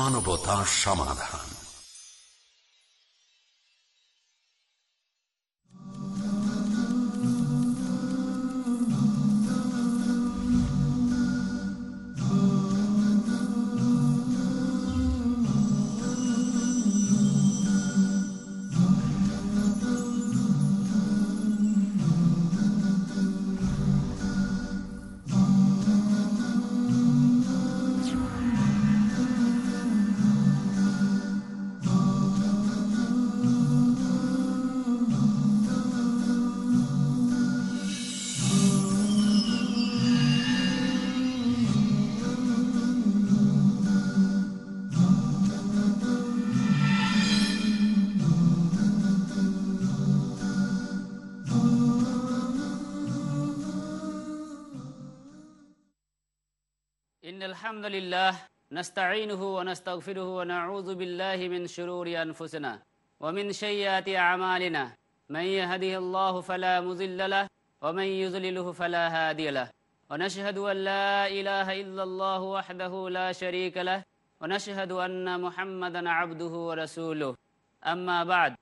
বাংলা সমাধান الحمد لله نستعينه ونستغفره ونعوذ بالله من شرور أنفسنا ومن سيئات أعمالنا من يهده الله فلا مضل له ومن يضلله فلا هادي له ونشهد أن لا إله إلا الله وحده لا شريك له ونشهد أن محمدا عبده ورسوله أما بعد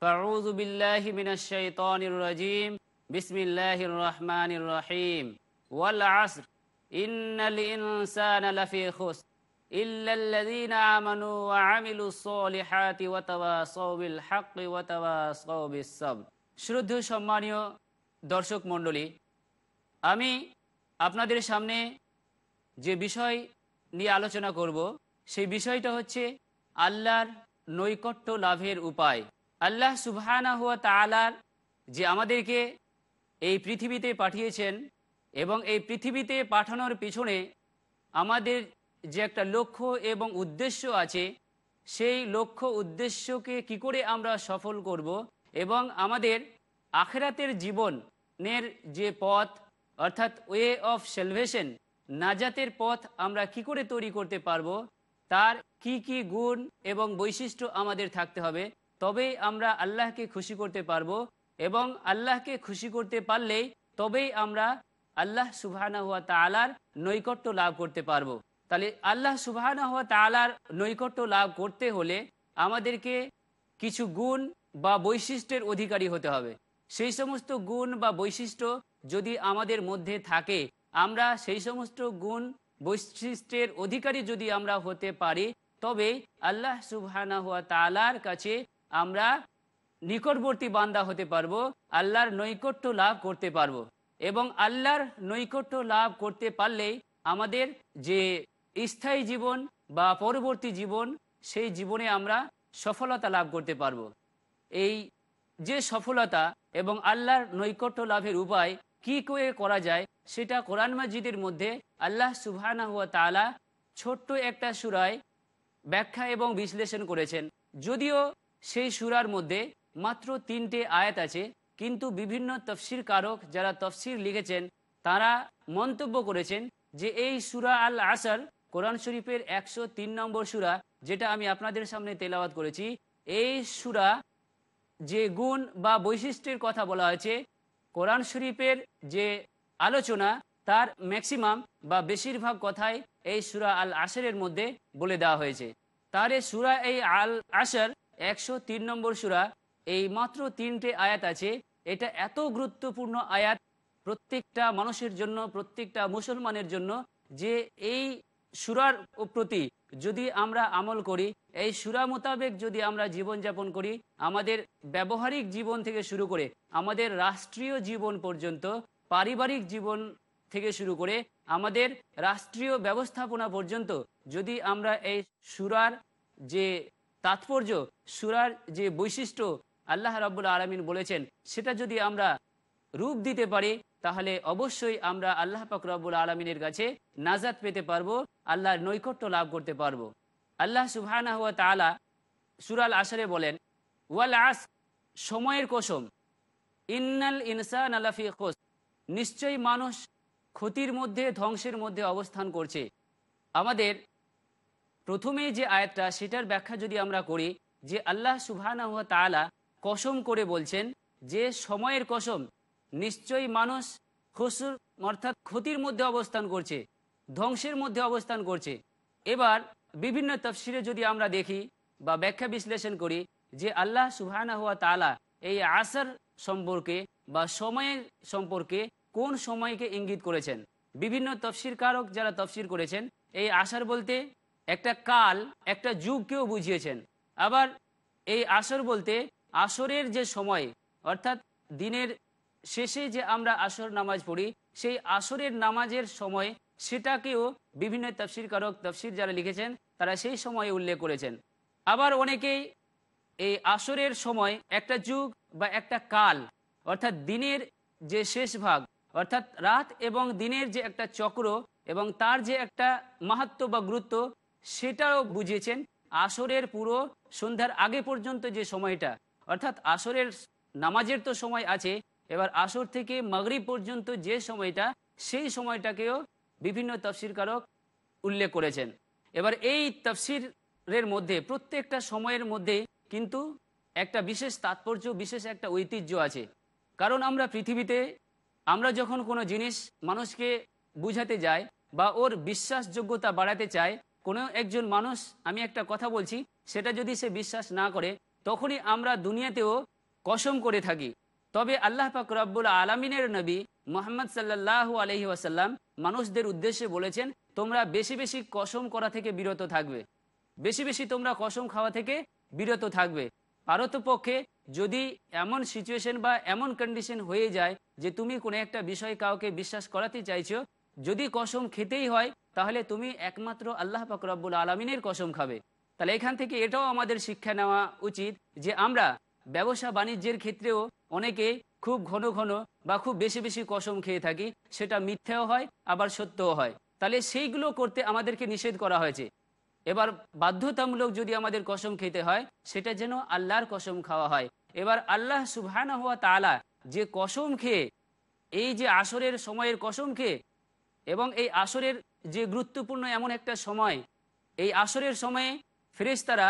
فأعوذ بالله من الشيطان الرجيم بسم الله الرحمن الرحيم والعصر إن الإنسان لفي خسر إلا الذين آمنوا وعملوا الصالحات وتواصوا بالحق وتواصوا بالصبر শ্রদ্ধ সম্মানীয় দর্শক মণ্ডলী আমি আপনাদের সামনে যে বিষয় নিয়ে আলোচনা করব সেই বিষয়টা হচ্ছে আল্লাহর নৈকট্য লাভের উপায় আল্লাহ সুবহানা হুয়া তালার যে আমাদেরকে এই পৃথিবীতে পাঠিয়েছেন এবং এই পৃথিবীতে পাঠানোর পিছনে আমাদের যে একটা লক্ষ্য এবং উদ্দেশ্য আছে, সেই লক্ষ্য উদ্দেশ্যকে কি করে আমরা সফল করব এবং আমাদের আখেরাতের জীবনের যে পথ, অর্থাৎ ওয়ে অফ সেলভেশন, নাজাতের পথ আমরা কি করে তৈরি করতে পারব, তার কি কি গুণ এবং বৈশিষ্ট্য আমাদের থাকতে হবে তবেই আমরা আল্লাহকে খুশি করতে পারব এবং আল্লাহকে খুশি করতে পারলেই তবেই আমরা আল্লাহ সুবাহানা হুয়া তালার নৈকট্য লাভ করতে পারব। তাহলে আল্লাহ সুবাহানা হুয়া তালার নৈকট্য লাভ করতে হলে আমাদেরকে কিছু গুণ বা বৈশিষ্ট্যের অধিকারী হতে হবে। সেই সমস্ত গুণ বা বৈশিষ্ট্য যদি আমাদের মধ্যে থাকে, আমরা সেই সমস্ত গুণ, বৈশিষ্ট্যের অধিকারী যদি আমরা হতে পারি, তবে আল্লাহ সুবহানা হুয়া তালার কাছে আমরা নিকটবর্তী বান্দা হতে পারব, আল্লাহর নৈকট্য লাভ করতে পারব। এবং আল্লাহর নৈকট্য লাভ করতে পারলেই আমাদের যে স্থায়ী জীবন বা পরবর্তী জীবন, সেই জীবনে আমরা সফলতা লাভ করতে পারব। এই যে সফলতা এবং আল্লাহর নৈকট্য লাভের উপায় কি করে করা যায়, সেটা কোরআন মাজিদের মধ্যে আল্লাহ সুবহানা হুয়া তালা ছোট্ট একটা সুরায় ব্যাখ্যা এবং বিশ্লেষণ করেছেন। যদিও সেই সুরার মধ্যে মাত্র তিনটে আয়াত আছে কিন্তু বিভিন্ন তফসির কারক যারা তফসির লিখেছেন, তারা মন্তব্য করেছেন যে এই সুরা আল আসার কোরআন শরীফের একশো তিন নম্বর সুরা, যেটা আমি আপনাদের সামনে তেলাওয়াত করেছি, এই সুরা যে গুণ বা বৈশিষ্ট্যের কথা বলা হয়েছে, কোরআন শরীফের যে আলোচনা, তার ম্যাক্সিমাম বা বেশিরভাগ কথাই এই সুরা আল আসরের মধ্যে বলে দেওয়া হয়েছে। তার এই সুরা এই আল আসর একশো তিন নম্বর সুরা, এই মাত্র তিনটে আয়াত আছে এটা এত গুরুত্বপূর্ণ আয়াত প্রত্যেকটা মানুষের জন্য, প্রত্যেকটা মুসলমানের জন্য যে এই সুরার প্রতি যদি আমরা আমল করি, এই সুরা মোতাবেক যদি আমরা জীবনযাপন করি, আমাদের ব্যবহারিক জীবন থেকে শুরু করে, আমাদের রাষ্ট্রীয় জীবন পর্যন্ত, পারিবারিক জীবন থেকে শুরু করে, আমাদের রাষ্ট্রীয় ব্যবস্থাপনা পর্যন্ত যদি আমরা এই সুরার যে তাৎপর্য, সুরার যে বৈশিষ্ট্য আল্লাহ রাবুল আলমিন বলেছেন, সেটা যদি আমরা রূপ দিতে পারি, তাহলে অবশ্যই আমরা আল্লাহ পাক রব্বুল আলমিনের কাছে নাজাদ পেতে পারব, আল্লাহর নৈকট্য লাভ করতে পারব। আল্লাহ সুবহানা সুরাল আসারে বলেন, ওয়াল আস সময়ের কসম। ইন্নাল ইনসান আলাফি খোস নিশ্চয়ই মানুষ ক্ষতির মধ্যে, ধ্বংসের মধ্যে অবস্থান করছে। আমাদের প্রথমে যে আয়াতটা, সেটার ব্যাখ্যা যদি আমরা করি, যে আল্লাহ সুবহানা হুয়া তালা কসম করে বলছেন যে সময়ের কসম নিশ্চয়ই মানুষ খসুর অর্থাৎ ক্ষতির মধ্যে অবস্থান করছে, ধ্বংসের মধ্যে অবস্থান করছে। এবার বিভিন্ন তফসিরে যদি আমরা দেখি বা ব্যাখ্যা বিশ্লেষণ করি যে আল্লাহ সুহানা হুয়া তালা এই আসর সম্পর্কে বা সময়ের সম্পর্কে কোন সময়কে ইঙ্গিত করেছেন? বিভিন্ন তফসির কারক যারা তফসির করেছেন এই আসার বলতে একটা কাল, একটা যুগকেও বুঝিয়েছেন। আবার এই আসর বলতে আসরের যে সময়, অর্থাৎ দিনের শেষে যে আমরা আসর নামাজ পড়ি, সেই আসরের নামাজের সময় সেটাকেও বিভিন্ন তফসির কারক তফসির যারা লিখেছেন, তারা সেই সময়ে উল্লেখ করেছেন। আবার অনেকেই এই আসরের সময় একটা যুগ বা একটা কাল, অর্থাৎ দিনের যে শেষ ভাগ, অর্থাৎ রাত এবং দিনের যে একটা চক্র এবং তার যে একটা মাহাত্ম বা গুরুত্ব, সেটাও বুঝিয়েছেন। আসরের পুরো সন্ধ্যার আগে পর্যন্ত যে সময়টা অর্থাৎ আসরের নামাজের তো সময় আছে, এবার আসর থেকে মাগরিব পর্যন্ত যে সময়টা, সেই সময়টাকেও বিভিন্ন তফসিরকারক উল্লেখ করেছেন। এবার এই তফসিরের মধ্যে, প্রত্যেকটা সময়ের মধ্যে কিন্তু একটা বিশেষ তাৎপর্য, বিশেষ একটা ঐতিহ্য আছে। কারণ আমরা পৃথিবীতে, আমরা যখন কোনো জিনিস মানুষকে বুঝাতে যাই বা ওর বিশ্বাসযোগ্যতা বাড়াতে চাই, কোনো একজন মানুষ, আমি একটা কথা বলছি, সেটা যদি সে বিশ্বাস না করে তখনই আমরা দুনিয়াতেও কসম করে থাকি। তবে আল্লাহ পাক রব্বুল আলমিনের নবী মোহাম্মদ সাল্লাহ আলহি ওয়াসাল্লাম মানুষদের উদ্দেশ্যে বলেছেন, তোমরা বেশি বেশি কসম করা থেকে বিরত থাকবে। বেশি বেশি তোমরা কসম খাওয়া থেকে বিরত থাকবে। পারতপক্ষে যদি এমন সিচুয়েশন বা এমন কন্ডিশন হয়ে যায় যে তুমি কোনো একটা বিষয় কাউকে বিশ্বাস করাতে চাইছো, যদি কসম খেতেই হয়, তাহলে তুমি একমাত্র আল্লাহ পাক রব্বুল আলমিনের কসম খাবে। তাহলে এখান থেকে এটাও আমাদের শিক্ষা নেওয়া উচিত যে আমরা ব্যবসা বাণিজ্যের ক্ষেত্রেও অনেকে খুব ঘন ঘন বা খুব বেশি বেশি কসম খেয়ে থাকি, সেটা মিথ্যাও হয়, আবার সত্যও হয়। তাহলে সেইগুলো করতে আমাদেরকে নিষেধ করা হয়েছে। এবার বাধ্যতামূলক যদি আমাদের কসম খেতে হয়, সেটা যেন আল্লাহর কসম খাওয়া হয়। এবার আল্লাহ সুবহানা হওয়া তালা যে কসম খেয়ে, এই যে আসরের সময়ের কসম খেয়ে এবং এই আসরের যে গুরুত্বপূর্ণ এমন একটা সময়, এই আসরের সময়ে ফেরেশতারা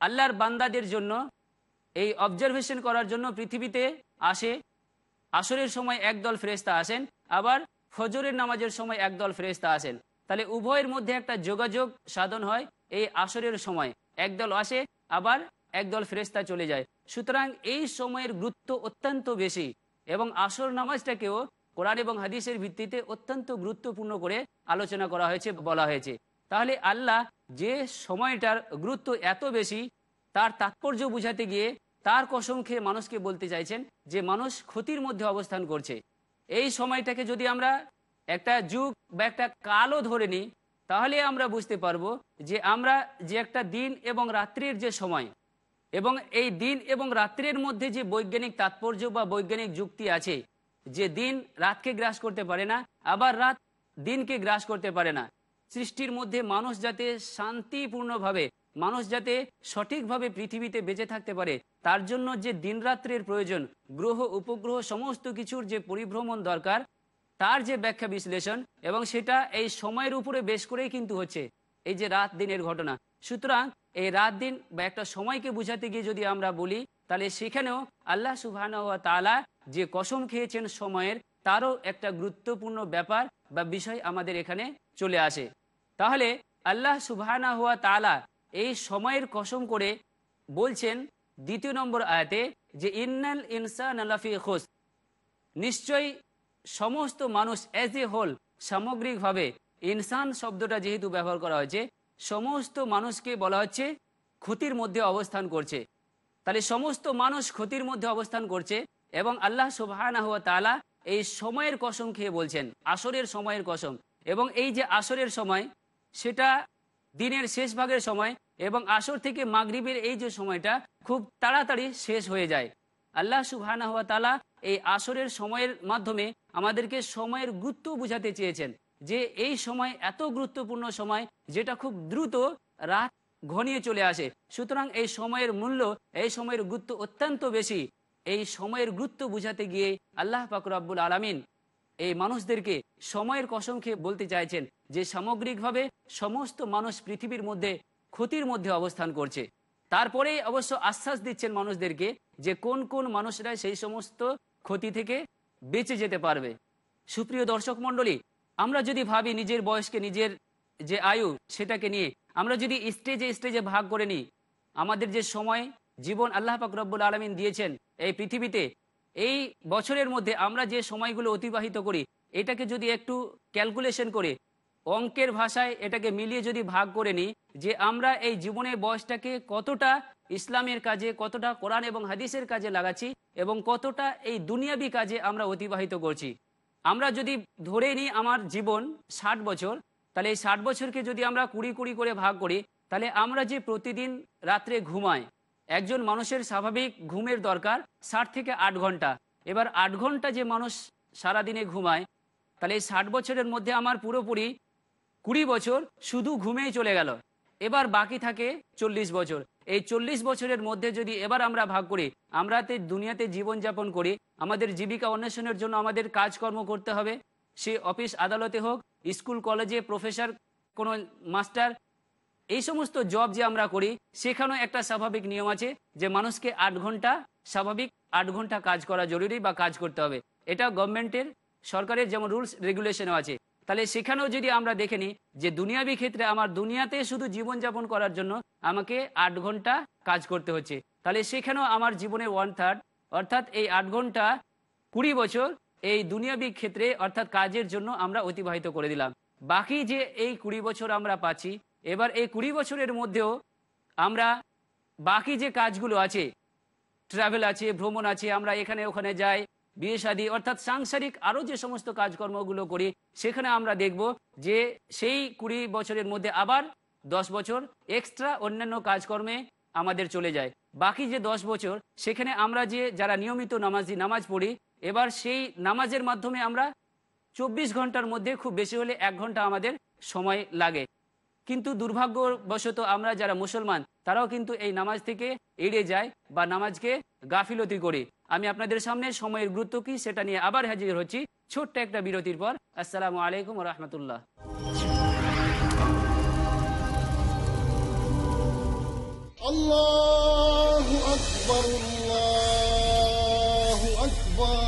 আল্লাহর বান্দাদের জন্য এই অবজারভেশন করার জন্য পৃথিবীতে আসে। আসরের সময় একদল ফেরেস্তা আসেন, আবার ফজরের নামাজের সময় একদল ফেরেস্তা আসেন। তাহলে উভয়ের মধ্যে একটা যোগাযোগ সাধন হয় এই আসরের সময়। একদল আসে, আবার একদল ফেরেস্তা চলে যায়। সুতরাং এই সময়ের গুরুত্ব অত্যন্ত বেশি এবং আসর নামাজটাকেও কোরআন এবং হাদিসের ভিত্তিতে অত্যন্ত গুরুত্বপূর্ণ করে আলোচনা করা হয়েছে, বলা হয়েছে। তাহলে আল্লাহ যে সময়টার গুরুত্ব এত বেশি, তার তাৎপর্য বুঝাতে গিয়ে তার কসম খেয়ে মানুষকে বলতে চাইছেন যে মানুষ ক্ষতির মধ্যে অবস্থান করছে। এই সময়টাকে যদি আমরা একটা যুগ বা একটা কালও ধরে নিই, তাহলে আমরা বুঝতে পারব যে আমরা যে একটা দিন এবং রাত্রির যে সময় এবং এই দিন এবং রাত্রের মধ্যে যে বৈজ্ঞানিক তাৎপর্য বা বৈজ্ঞানিক যুক্তি আছে, যে দিন রাতকে গ্রাস করতে পারে না, আবার রাত দিনকে গ্রাস করতে পারে না। সৃষ্টির মধ্যে মানুষ যাতে শান্তিপূর্ণভাবে, মানুষ যাতে সঠিকভাবে পৃথিবীতে বেঁচে থাকতে পারে, তার জন্য যে দিনরাত্রের প্রয়োজন, গ্রহ, উপগ্রহ, সমস্ত কিছুর যে পরিভ্রমণ দরকার, তার যে ব্যাখ্যা বিশ্লেষণ এবং সেটা এই সময়ের উপরে বেশ করেই কিন্তু হচ্ছে, এই যে রাত দিনের ঘটনা। সুতরাং এই রাত দিন বা একটা সময়কে বুঝাতে গিয়ে যদি আমরা বলি, তাহলে সেখানেও আল্লাহ সুবাহ তালা যে কসম খেয়েছেন সময়ের, তারও একটা গুরুত্বপূর্ণ ব্যাপার বা বিষয় আমাদের এখানে চলে আসে। তাহলে আল্লাহ সুবাহানা হুয়া তালা এই সময়ের কসম করে বলছেন দ্বিতীয় নম্বর আয়াতে যে, ইন্নাল ইনসান আলাফি খোস নিশ্চয়ই সমস্ত মানুষ অ্যাজ এ হোল সামগ্রিকভাবে ইনসান শব্দটা যেহেতু ব্যবহার করা হয়েছে, সমস্ত মানুষকে বলা হচ্ছে ক্ষতির মধ্যে অবস্থান করছে। তাহলে সমস্ত মানুষ ক্ষতির মধ্যে অবস্থান করছে এবং আল্লাহ সুবাহানা হুয়া তালা এই সময়ের কসম খেয়ে বলছেন, আসরের সময়ের কসম। এবং এই যে আসরের সময় সেটা দিনের শেষ ভাগের সময় এবং আসর থেকে মাগরিবের এই যে সময়টা খুব তাড়াতাড়ি শেষ হয়ে যায়। আল্লাহ সুবহানা হওয়া তালা এই আসরের সময়ের মাধ্যমে আমাদেরকে সময়ের গুরুত্ব বুঝাতে চেয়েছেন যে এই সময় এত গুরুত্বপূর্ণ সময় যেটা খুব দ্রুত রাত ঘনিয়ে চলে আসে। সুতরাং এই সময়ের মূল্য, এই সময়ের গুরুত্ব অত্যন্ত বেশি। এই সময়ের গুরুত্ব বুঝাতে গিয়ে আল্লাহ পাকুর আব্বুল আলমিন এই মানুষদেরকে সময়ের কসম বলতে চাইছেন। যে সামগ্রিকভাবে সমস্ত মানুষ পৃথিবীর মধ্যে ক্ষতির মধ্যে অবস্থান করছে। তারপরে অবশ্য আশ্বাস দিচ্ছেন মানুষদেরকে যে কোন কোন মানুষরা সেই সমস্ত ক্ষতি থেকে বেঁচে যেতে পারবে। সুপ্রিয় দর্শক মণ্ডলী, আমরা যদি ভাবি নিজের বয়সকে নিজের যে আয়ু সেটাকে নিয়ে, আমরা যদি স্টেজে স্টেজে ভাগ করে নিই, আমাদের যে সময়, জীবন আল্লাহ পাক রব্বুল আলমিন দিয়েছেন এই পৃথিবীতে, এই বছরের মধ্যে আমরা যে সময়গুলো অতিবাহিত করি, এটাকে যদি একটু ক্যালকুলেশন করে অঙ্কের ভাষায় এটাকে মিলিয়ে যদি ভাগ করে নিই, যে আমরা এই জীবনের বয়সটাকে কতটা ইসলামের কাজে, কতটা কোরআন এবং হাদিসের কাজে লাগাচ্ছি এবং কতটা এই দুনিয়াবি কাজে আমরা অতিবাহিত করছি। আমরা যদি ধরে নিই আমার জীবন ষাট বছর, তাহলে এই ষাট বছরকে যদি আমরা কুড়ি কুড়ি করে ভাগ করি, তাহলে আমরা যে প্রতিদিন রাত্রে ঘুমাই, একজন মানুষের স্বাভাবিক ঘুমের দরকার ষাট থেকে আট ঘণ্টা। এবার আট ঘণ্টা যে মানুষ সারাদিনে ঘুমায়, তাহলে এই ষাট বছরের মধ্যে আমার পুরোপুরি কুড়ি বছর শুধু ঘুমেই চলে গেল। এবার বাকি থাকে চল্লিশ বছর। এই চল্লিশ বছরের মধ্যে যদি এবার আমরা ভাগ করি আমরা দুনিয়াতে জীবনযাপন করি, আমাদের জীবিকা অন্বেষণের জন্য আমাদের কাজকর্ম করতে হবে। সে অফিস, আদালতে হোক, স্কুল, কলেজে, প্রফেসর, কোনো মাস্টার, এই সমস্ত জব যে আমরা করি, সেখানেও একটা স্বাভাবিক নিয়ম আছে যে মানুষকে আট ঘণ্টা স্বাভাবিক আট ঘণ্টা কাজ করা জরুরি বা কাজ করতে হবে। এটা গভর্নমেন্টের সরকারের যেমন রুলস রেগুলেশনও আছে। তাহলে সেখানেও যদি আমরা দেখে নিই যে দুনিয়াবি ক্ষেত্রে আমার দুনিয়াতে শুধু জীবনযাপন করার জন্য আমাকে আট ঘণ্টা কাজ করতে হচ্ছে। তাহলে সেখানেও আমার জীবনে ওয়ান থার্ড অর্থাৎ এই আট ঘণ্টা কুড়ি বছর এই দুনিয়াবি ক্ষেত্রে, অর্থাৎ কাজের জন্য আমরা অতিবাহিত করে দিলাম। বাকি যে এই কুড়ি বছর আমরা পাচ্ছি, এবার এই কুড়ি বছরের মধ্যেও আমরা বাকি যে কাজগুলো আছে ট্রাভেল আছে, ভ্রমণ আছে, আমরা এখানে ওখানে যাই বিয়ে শাদী, অর্থাৎ সাংসারিক আরও যে সমস্ত কাজকর্মগুলো করি, সেখানে আমরা দেখব যে সেই কুড়ি বছরের মধ্যে আবার দশ বছর এক্সট্রা অন্যান্য কাজকর্মে আমাদের চলে যায়। বাকি যে দশ বছর, সেখানে আমরা যে যারা নিয়মিত নামাজি, নামাজ পড়ি, এবার সেই নামাজের মাধ্যমে আমরা চব্বিশ ঘণ্টার মধ্যে খুব বেশি হলে এক ঘণ্টা আমাদের সময় লাগে। কিন্তু দুর্ভাগ্যবশত আমরা যারা মুসলমান, তারাও কিন্তু এই নামাজ থেকে এড়িয়ে যায় বা নামাজকে গাফিলতি করি। আমি আপনাদের সামনে সময়ের গুরুত্ব কি সেটা নিয়ে আবার হাজির হচ্ছি ছোট্ট একটা বিরতির পর। আসসালামু আলাইকুম রহমতুল্লাহ। আল্লাহ আকবর আল্লাহ আকবর।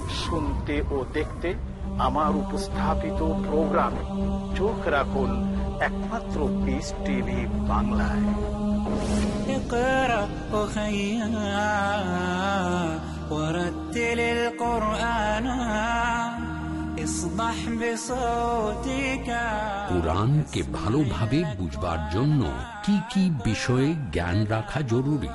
শুনতে ও দেখতে আমার উপস্থাপিত প্রোগ্রামে চোখ রাখুন একমাত্র পিস টিভি বাংলায় اقرأ أخيا ورتل القرآن اصبح بصوتك কোরআনকে ভালোভাবে বুঝবার জন্য কি কি বিষয়ে জ্ঞান রাখা জরুরি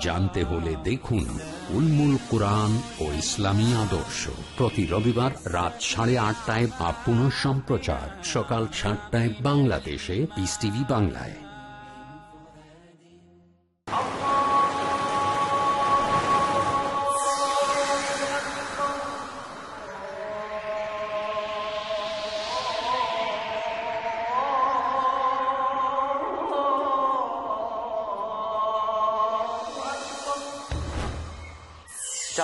জানতে হলে দেখুন উলমুল কোরআন ও ইসলামী আদর্শ। প্রতি রবিবার রাত সাড়ে আটটায় বা সম্প্রচার সকাল সাতটায় বাংলাদেশে পিস টিভি বাংলায়।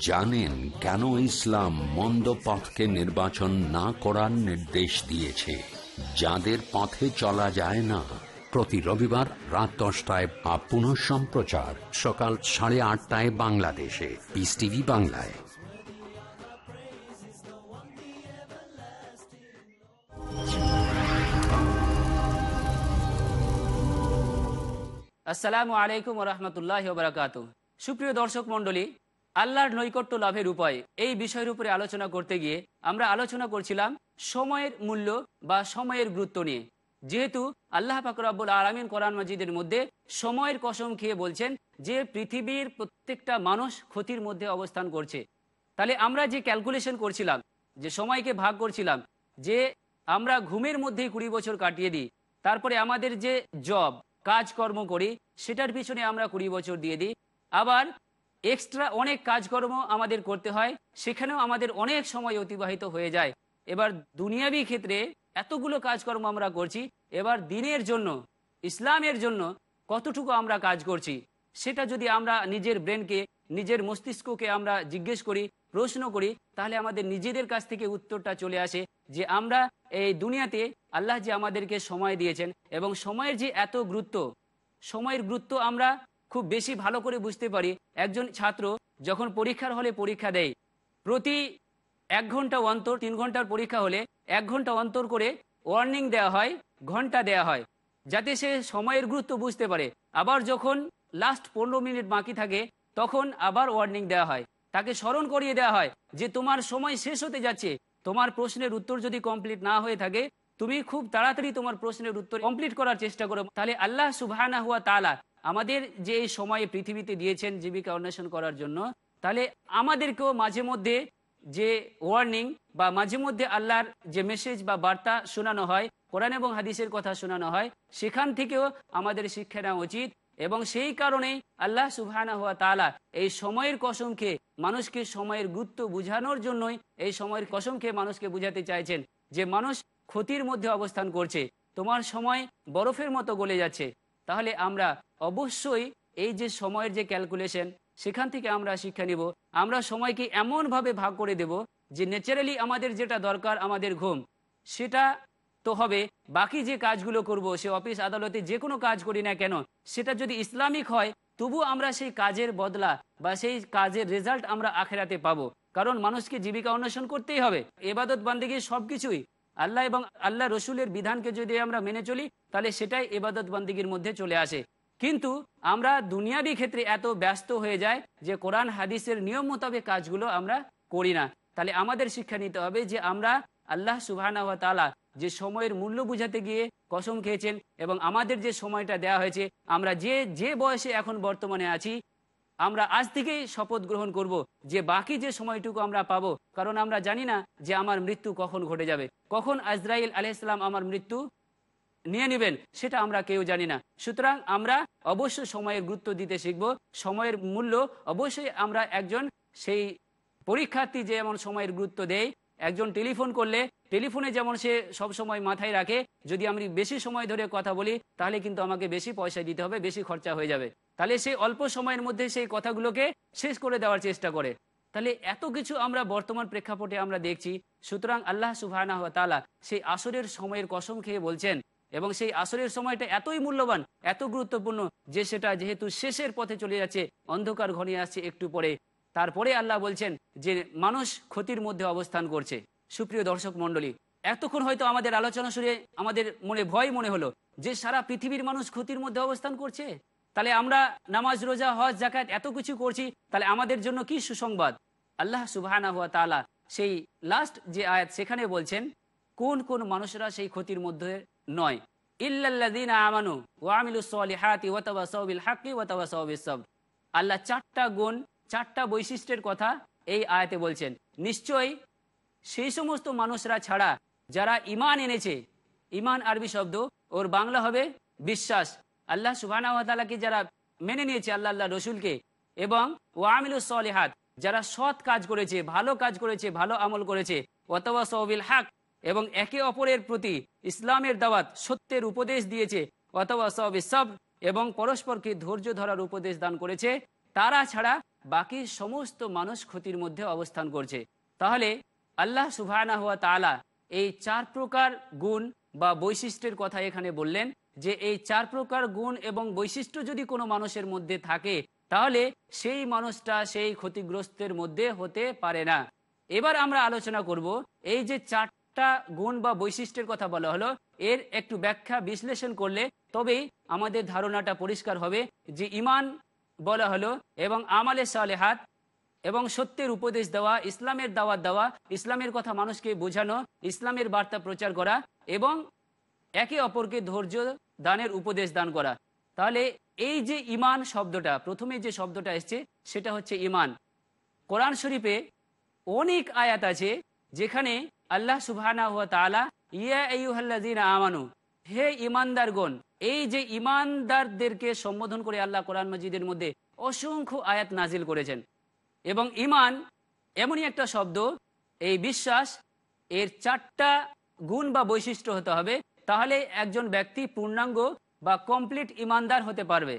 জানেন কেন ইসলাম মন্দ পথকে নির্বাচন না করার নির্দেশ দিয়েছে? যাদের পথে চলা যায় না। প্রতি রবিবার রাত দশটায় বা পুনঃ সম্প্রচার সকাল সাড়ে আটটায় বাংলাদেশে। পিস টিভি বাংলায়। আসসালামু আলাইকুম রহমতুল্লাহ বারাকাত সুপ্রিয় দর্শক মণ্ডলী, আল্লাহর নৈকট্য লাভের উপায় এই বিষয়ের উপরে আলোচনা করতে গিয়ে আমরা আলোচনা করছিলাম সময়ের মূল্য বা সময়ের গুরুত্ব নিয়ে। যেহেতু আল্লাহ পাকরাবুল আলমিন কোরআন মজিদের মধ্যে সময়ের কসম খেয়ে বলছেন যে পৃথিবীর প্রত্যেকটা মানুষ ক্ষতির মধ্যে অবস্থান করছে। তাহলে আমরা যে ক্যালকুলেশন করছিলাম, যে সময়কে ভাগ করছিলাম, যে আমরা ঘুমের মধ্যেই কুড়ি বছর কাটিয়ে দিই, তারপরে আমাদের যে জব কাজকর্ম করি, সেটার পিছনে আমরা কুড়ি বছর দিয়ে দিই। আবার এক্সট্রা অনেক কাজকর্ম আমাদের করতে হয়, সেখানেও আমাদের অনেক সময় অতিবাহিত হয়ে যায়। এবার দুনিয়াবি ক্ষেত্রে এতগুলো কাজকর্ম আমরা করছি, এবার দিনের জন্য, ইসলামের জন্য কতটুকু আমরা কাজ করছি, সেটা যদি আমরা নিজের ব্রেনকে, নিজের মস্তিষ্ককে আমরা জিজ্ঞেস করি, প্রশ্ন করি, তাহলে আমাদের নিজেদের কাছ থেকে উত্তরটা চলে আসে। যে আমরা এই দুনিয়াতে আল্লাহ যে আমাদেরকে সময় দিয়েছেন এবং সময়ের যে এত গুরুত্ব, সময়ের গুরুত্ব আমরা খুব বেশি ভালো করে বুঝতে পারি। একজন ছাত্র যখন পরীক্ষার হলে পরীক্ষা দেয়, প্রতি এক ঘণ্টা অন্তর, তিন ঘণ্টার পরীক্ষা হলে এক ঘণ্টা অন্তর করে ওয়ার্নিং দেওয়া হয়, ঘণ্টা দেওয়া হয়, যাতে সে সময়ের গুরুত্ব বুঝতে পারে। আবার যখন লাস্ট পনেরো মিনিট বাকি থাকে, তখন আবার ওয়ার্নিং দেওয়া হয়। তাকে স্মরণ করিয়ে দেওয়া হয় যে তোমার সময় শেষ হতে যাচ্ছে তোমার প্রশ্নের উত্তর যদি কমপ্লিট না হয়ে থাকে, তুমি খুব তাড়াতাড়ি তোমার প্রশ্নের উত্তর কমপ্লিট করার চেষ্টা করো। তাহলে আল্লাহ সুবাহানা হুয়া তালা আমাদের যে এই সময়ে পৃথিবীতে দিয়েছেন জীবিকা অন্বেষণ করার জন্য, তাহলে আমাদেরকেও মাঝে মধ্যে যে ওয়ার্নিং বা মাঝে মধ্যে আল্লাহর যে মেসেজ বা বার্তা শোনানো হয়, কোরআন এবং হাদিসের কথা শোনানো হয়, সেখান থেকেও আমাদের শিক্ষা নেওয়া উচিত। এবং সেই কারণেই আল্লাহ তালা এই সময়ের কসমকে, মানুষকে সময়ের গুরুত্ব বুঝানোর জন্যই এই সময়ের কসমকে মানুষকে বুঝাতে চাইছেন। যে মানুষ ক্ষতির মধ্যে অবস্থান করছে, তোমার সময় বরফের মতো গলে যাচ্ছে। তাহলে আমরা অবশ্যই এই যে সময়ের যে ক্যালকুলেশন, সেখান থেকে আমরা শিক্ষা নিব। আমরা সময়কে এমনভাবে ভাগ করে দেব যে ন্যাচারালি আমাদের যেটা দরকার, আমাদের ঘুম, সেটা তো হবে, বাকি যে কাজগুলো করব, সে অফিস আদালতে যে কোনো কাজ করি না কেন, সেটা যদি ইসলামিক হয়, তবু আমরা সেই কাজের বদলা বা সেই কাজের রেজাল্ট আমরা আখেরাতে পাবো। কারণ মানুষকে জীবিকা অন্বেষণ করতেই হবে। এবাদত বান্দিগি সবকিছুই, আল্লাহ এবং আল্লাহ রসুলের বিধানকে যদি আমরা মেনে চলি, তাহলে সেটাই এবাদত বান্দিগির মধ্যে চলে আসে। কিন্তু আমরা দুনিয়াবি ক্ষেত্রে এত ব্যস্ত হয়ে যায় যে কোরআন, হাদিসের নিয়ম মোতাবেক কাজগুলো আমরা করি না। তাহলে আমাদের শিক্ষা নিতে হবে যে আমরা আল্লাহ সুবাহানা তালা যে সময়ের মূল্য বুঝাতে গিয়ে কসম খেয়েছেন এবং আমাদের যে সময়টা দেয়া হয়েছে, আমরা যে যে বয়সে এখন বর্তমানে আছি, আমরা আজ থেকেই শপথ গ্রহণ করব যে বাকি যে সময়টুকু আমরা পাবো। কারণ আমরা জানি না যে আমার মৃত্যু কখন ঘটে যাবে। কখন আজরাইল আলাইসালাম আমার মৃত্যু নিয়ে নেবেন, সেটা আমরা কেউ জানি না। সুতরাং আমরা অবশ্যই সময়ের গুরুত্ব দিতে শিখব, সময়ের মূল্য অবশ্যই আমরা একজন সেই পরীক্ষার্থী যেমন সময়ের গুরুত্ব দেয় একজন টেলিফোন করলে টেলিফোনে যেমন সে সব সময় মাথায় রাখে, যদি আমি বেশি সময় ধরে কথা বলি, তাহলে কিন্তু আমাকে বেশি পয়সা দিতে হবে, বেশি খরচা হয়ে যাবে। তাহলে সে অল্প সময়ের মধ্যে সেই কথাগুলোকে শেষ করে দেওয়ার চেষ্টা করে। তাহলে এত কিছু আমরা বর্তমান প্রেক্ষাপটে আমরা দেখছি, সুতরাং আল্লাহ সুবাহ তালা সেই আসরের সময়ের কসম খেয়ে বলছেন, এবং সেই আসরের সময়টা এতই মূল্যবান, এত গুরুত্বপূর্ণ যে সেটা যেহেতু শেষের পথে চলে যাচ্ছে, অন্ধকার ঘনিয়ে আসছে একটু পরে। তারপরে আল্লাহ বলছেন যে মানুষ ক্ষতির মধ্যে অবস্থান করছে। সুপ্রিয় দর্শক মন্ডলী এতক্ষণ হয়তো আমাদের আলোচনা শুনে আমাদের মনে ভয় মনে হলো যে সারা পৃথিবীর মানুষ ক্ষতির মধ্যে অবস্থান করছে। তাহলে আমরা নামাজ, রোজা, হজ জাকাত এত কিছু করছি, তাহলে আমাদের জন্য কি সুসংবাদ? আল্লাহ তালা সেই লাস্ট যে আয়াত সেখানে বলছেন, কোন কোন মানুষরা সেই ক্ষতির মধ্যে নয়। ইল্লাল্লাযীনা আমানু ওয়া আমিলুস সলিহাতি ওয়া তাওয়াসাউ বিল হাক্কি ওয়া তাওয়াসাউ বিস সাবর। আল্লাহ চারটা গুণ চারটা বৈশিষ্ট্যের কথা এই আয়াতে বলছেন। নিশ্চয়ই সেই সমস্ত মানুষরা ছাড়া যারা ইমান এনেছে ইমান আরবি শব্দ, ওর বাংলা হবে বিশ্বাস। আল্লাহ সুবাহকে যারা মেনে নিয়েছে, আল্লাহ আল্লাহ রসুলকে, এবং ওয়ামিলুস সলিহাত, যারা সৎ কাজ করেছে, ভালো কাজ করেছে, ভালো আমল করেছে অতবা সবিল হাক, এবং একে অপরের প্রতি ইসলামের দাওয়াত, সত্যের উপদেশ দিয়েছে অথবা সব এবং পরস্পরকে ধৈর্য ধরার উপদেশ দান করেছে, তারা ছাড়া বাকি সমস্ত মানুষ ক্ষতির মধ্যে অবস্থান করছে। তাহলে আল্লাহ সুবাহানা হওয়া তালা এই চার প্রকার গুণ বা বৈশিষ্ট্যের কথা এখানে বললেন যে এই চার প্রকার গুণ এবং বৈশিষ্ট্য যদি কোনো মানুষের মধ্যে থাকে, তাহলে সেই মানুষটা সেই ক্ষতিগ্রস্তের মধ্যে হতে পারে না। এবার আমরা আলোচনা করব এই যে চারটা গুণ বা বৈশিষ্ট্যের কথা বলা হলো, এর একটু ব্যাখ্যা বিশ্লেষণ করলে তবেই আমাদের ধারণাটা পরিষ্কার হবে যে ইমান বলা হলো, এবং আমালে সালেহাত এবং সত্যের উপদেশ দেওয়া, ইসলামের দাওয়াত দেওয়া, ইসলামের কথা মানুষকে বোঝানো, ইসলামের বার্তা প্রচার করা এবং একে অপরকে ধৈর্য দানের উপদেশ দান করা। তাহলে এই যে ইমান শব্দটা, প্রথমে যে শব্দটা এসছে, সেটা হচ্ছে ইমান কোরআন শরীফে অনেক আয়াত আছে যেখানে আল্লাহ তাআলা, ইয়া আমানু হে ইমানদারগণ, এই যে ইমানদারদেরকে সম্বোধন করে আল্লাহ কোরআন মজিদের মধ্যে অসংখ্য আয়াত নাজিল করেছেন। এবং ইমান এমনই একটা শব্দ, এই বিশ্বাস, এর চারটা গুণ বা বৈশিষ্ট্য হতে হবে, তাহলে একজন ব্যক্তি পূর্ণাঙ্গ বা কমপ্লিট ইমানদার হতে পারবে।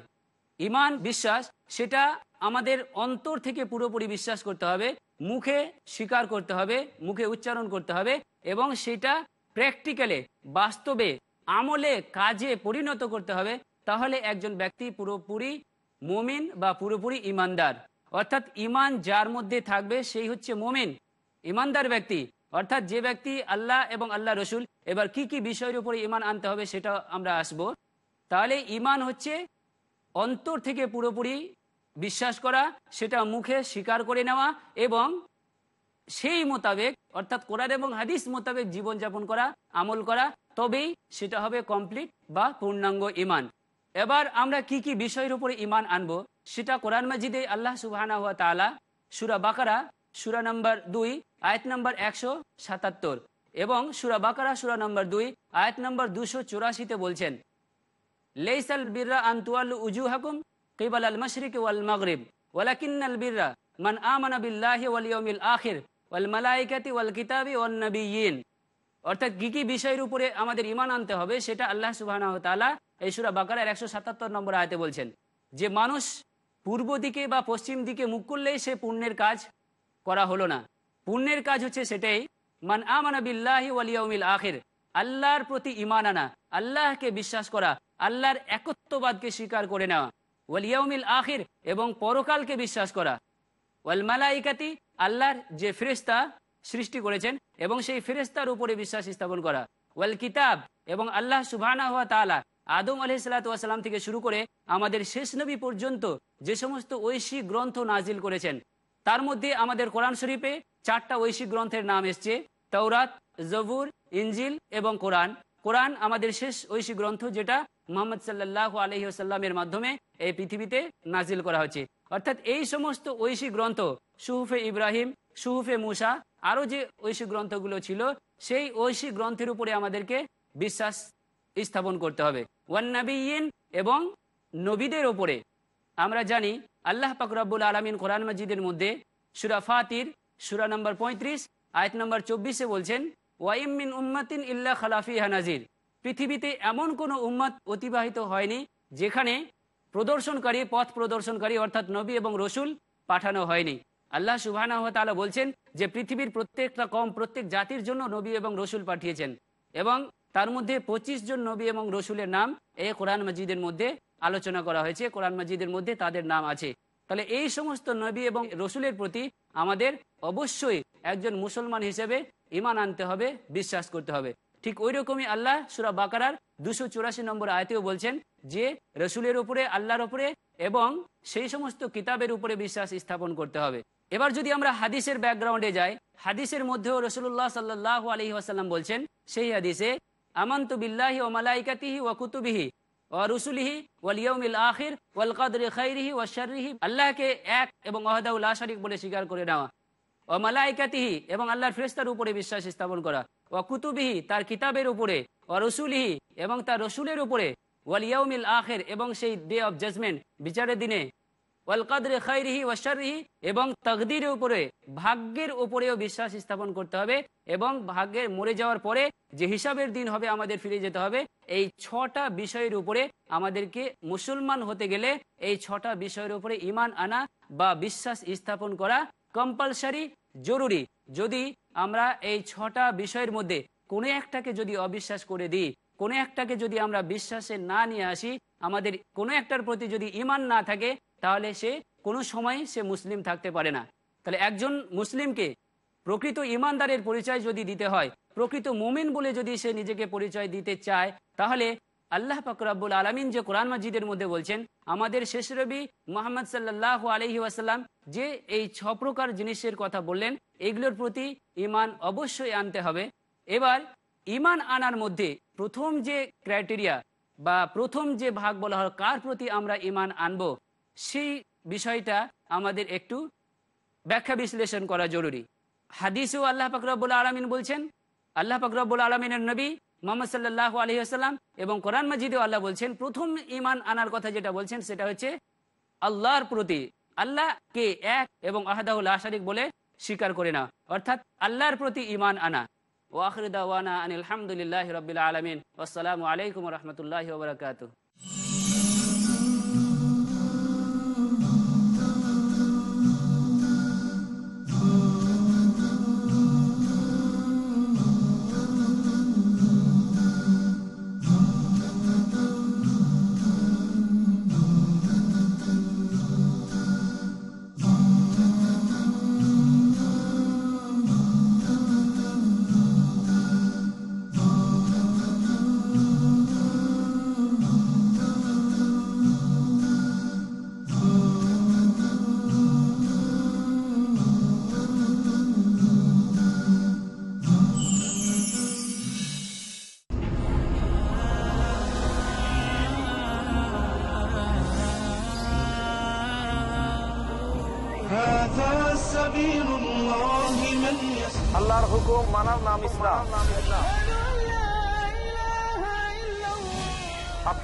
ইমান বিশ্বাস, সেটা আমাদের অন্তর থেকে পুরোপুরি বিশ্বাস করতে হবে, মুখে স্বীকার করতে হবে, মুখে উচ্চারণ করতে হবে, এবং সেটা প্র্যাকটিক্যালে বাস্তবে আমলে কাজে পরিণত করতে হবে, তাহলে একজন ব্যক্তি পুরোপুরি মমিন বা পুরোপুরি ইমানদার। অর্থাৎ ইমান যার মধ্যে থাকবে সেই হচ্ছে মোমিন, ইমানদার ব্যক্তি। অর্থাৎ যে ব্যক্তি আল্লাহ এবং আল্লাহ রসুল, এবার কি কি বিষয়ের উপরে ইমান আনতে হবে সেটা আমরা আসব। তাহলে ইমান হচ্ছে অন্তর থেকে পুরোপুরি বিশ্বাস করা, সেটা মুখে স্বীকার করে নেওয়া এবং সেই মোতাবেক, অর্থাৎ কোরআন এবং হাদিস মোতাবেক জীবনযাপন করা, আমল করা তবেই সেটা হবে কমপ্লিট বা পূর্ণাঙ্গ ইমান এবার আমরা কি কি বিষয়ের উপরে ইমান আনব, সেটা কোরআন মাজিদে আল্লাহ সুবাহানা হুয়া তালা সুরা বাকারা, সুরা নম্বর দুই, আয়াত নম্বর একশো সাতাত্তর এবং সুরা বাকারা, সুরা নম্বর দুই, আয়াত নম্বর দুশো চুরাশিতে বলছেন, লেইসাল বিররা আন্তুয়াল উজু হাকুম কিবাল আল মশরিক ওয়াল মাগরিব, ওয়ালাকিন্নাল বিররা মান আমানা বিল্লাহি ওয়াল ইয়াউমিল আখির ওয়াল মালাইকাতি ওয়াল কিতাবি ওয়ান নবিয়্যিন। অর্থাৎ কি কি বিষয়ের উপরে আমাদের ইমান আনতে হবে, সেটা আল্লাহ সুবহানাহু ওয়া তাআলা এই সূরা বাকারার 177 নম্বর আয়তে বলছেন। যে মানুষ পূর্ব দিকে বা পশ্চিম দিকে মুখ করলেই সে পুণ্যের কাজ করা হলো না। পুণ্যের কাজ হচ্ছে সেটাই, মান আমানা বিল্লাহি ওয়াল ইয়াউমিল আখির, আল্লাহর প্রতি ইমান আনা, আল্লাহকে বিশ্বাস করা, আল্লাহর একত্ববাদকে স্বীকার করে নেওয়া, ওয়াল ইয়াউমিল আখির এবং পরকালকে বিশ্বাস করা। ওয়াল মালাইকাতি, আল্লাহর যে ফেরেশতা সৃষ্টি করেছেন এবং সেই ফেরেস্তার উপরে বিশ্বাস স্থাপন করা। ওয়াল কিতাব এবং আল্লাহ তাআলা আদম আলহিসাল্লাম থেকে শুরু করে আমাদের শেষ নবী পর্যন্ত যে সমস্ত ঐশী গ্রন্থ নাজিল করেছেন, তার মধ্যে আমাদের কোরআন শরীফে চারটা ঐশী গ্রন্থের নাম এসছে তৌরাত জবুর ইঞ্জিল এবং কোরআন। কোরআন আমাদের শেষ ঐশী গ্রন্থ যেটা মোহাম্মদ সাল্লাহ আলহিহাস্লামের মাধ্যমে এই পৃথিবীতে নাজিল করা হয়েছে। অর্থাৎ এই সমস্ত ঐশী গ্রন্থ, সুহুফে ইব্রাহিম, সুহুফে মুসা আরও যে ঐশী গ্রন্থগুলো ছিল, সেই ঐশী গ্রন্থের উপরে আমাদেরকে বিশ্বাস স্থাপন করতে হবে। ওয়ান্নাবিয়িন এবং নবীদের ওপরে আমরা জানি, আল্লাহ পাকরাবুল আলমিন কোরআন মজিদের মধ্যে সুরা ফাতির, সুরা নম্বর পঁয়ত্রিশ, আয়ত নম্বর চব্বিশে বলছেন ওয়াইমিন উম্মাতিন ইল্লা খালাফি হানাজির পৃথিবীতে এমন কোনো উম্মাত অতিবাহিত হয়নি, যেখানে প্রদর্শনকারী, পথ প্রদর্শনকারী, অর্থাৎ নবী এবং রসুল পাঠানো হয়নি। আল্লাহ সুবাহ বলছেন যে পৃথিবীর প্রত্যেকটা কম প্রত্যেক জাতির জন্য নবী এবং রসুল পাঠিয়েছেন। এবং তার মধ্যে ২৫ জন নবী এবং রসুলের নাম এই কোরআন মজিদের মধ্যে আলোচনা করা হয়েছে। কোরআন মজিদের মধ্যে তাদের নাম আছে। তাহলে এই সমস্ত নবী এবং রসুলের প্রতি আমাদের অবশ্যই একজন মুসলমান হিসেবে ইমান আনতে হবে, বিশ্বাস করতে হবে। ঠিক ওই রকমই আল্লাহ সুরা বাকারার দুশো চুরাশি নম্বর আয়তেও বলছেন যে রসুলের উপরে, আল্লাহর উপরে এবং সেই সমস্ত কিতাবের উপরে বিশ্বাস স্থাপন করতে হবে। এবার যদি আমরা হাদিসের ব্যাকগ্রাউন্ডে যাই, হাদিসের মধ্যেও রসুল্লাহ সাল্লাহ আলহি আসাল্লাম বলছেন, সেই হাদিসে, আমন্ত বিল্লাহি ও মালাইকাতিহি ও কুতুবিহি ও রসুলিহি ওয়াল ইয়ৌমিল আখির ওয়াল কাদরি খাইরিহি ও শর্রিহি। আল্লাহকে এক এবং ওয়াহদাউল্লাহ শরিক বলে স্বীকার করে নেওয়া। ও মালাইকাতিহি এবং আল্লাহর ফেরেস্তার উপরে বিশ্বাস স্থাপন করা। ও কুতুবিহি তার কিতাবের উপরে। ও রসুলিহি এবং তার রসুলের উপরে। ওয়াল ইয়ৌমিল আখের এবং সেই ডে অফ জাজমেন্ট বিচারের দিনে। ওয়াল কাদরে খাইরিহি ওয়াশারিহি এবং তকদিরের উপরে, ভাগ্যের উপরেও বিশ্বাস স্থাপন করতে হবে এবং ভাগ্যের মরে যাওয়ার পরে যে হিসাবের দিন হবে আমাদের ফিরে যেতে হবে। এই ছটা বিষয়ের উপরে আমাদেরকে মুসলমান হতে গেলে এই ছটা বিষয়ের উপরে ইমান আনা বা বিশ্বাস স্থাপন করা কম্পালসারি জরুরি। যদি আমরা এই ছটা বিষয়ের মধ্যে কোনো একটাকে যদি অবিশ্বাস করে দিই, কোনো একটাকে যদি আমরা বিশ্বাসে না নিয়ে আসি, আমাদের কোনো একটার প্রতি যদি ইমান না থাকে তাহলে সে কোনো সময় সে মুসলিম থাকতে পারে না। তাহলে একজন মুসলিমকে প্রকৃত ইমানদারের পরিচয় যদি দিতে হয়, প্রকৃত মুমিন বলে যদি সে নিজেকে পরিচয় দিতে চায়, তাহলে আল্লাহ ফাকরাবুল আলমিন যে কোরআন মসজিদের মধ্যে বলছেন, আমাদের শেষ রবি মোহাম্মদ সাল্লাহ আলহি ওয়াসাল্লাম যে এই ছ প্রকার জিনিসের কথা বললেন, এগুলোর প্রতি ইমান অবশ্যই আনতে হবে। এবার ইমান আনার মধ্যে প্রথম যে ক্রাইটেরিয়া বা প্রথম যে ভাগ বলা হয়, কার প্রতি আমরা ইমান আনব সেই বিষয়টা আমাদের একটু ব্যাখ্যা বিশ্লেষণ করা জরুরি। হাদিসেও আল্লাহ পাকরাবুল আলমিন বলছেন, আল্লাহ পাকরাবুল আলমিনের নবী মোহাম্মদ সাল্লাহ আলহিহাস্লাম এবং কোরআন মাজিদেও আল্লাহ বলছেন, প্রথম ইমান আনার কথা যেটা বলছেন সেটা হচ্ছে আল্লাহর প্রতি আল্লাহ কে এক এবং আহাদাউল আশারিক বলে স্বীকার করে না অর্থাৎ আল্লাহর প্রতি ইমান আনা। ওয়াখির দাওয়ানা আনিল হামদুলিল্লাহ রবিল আলমিন। আসসালামু আলাইকুম রহমতুল্লাহ ওবরাকাতু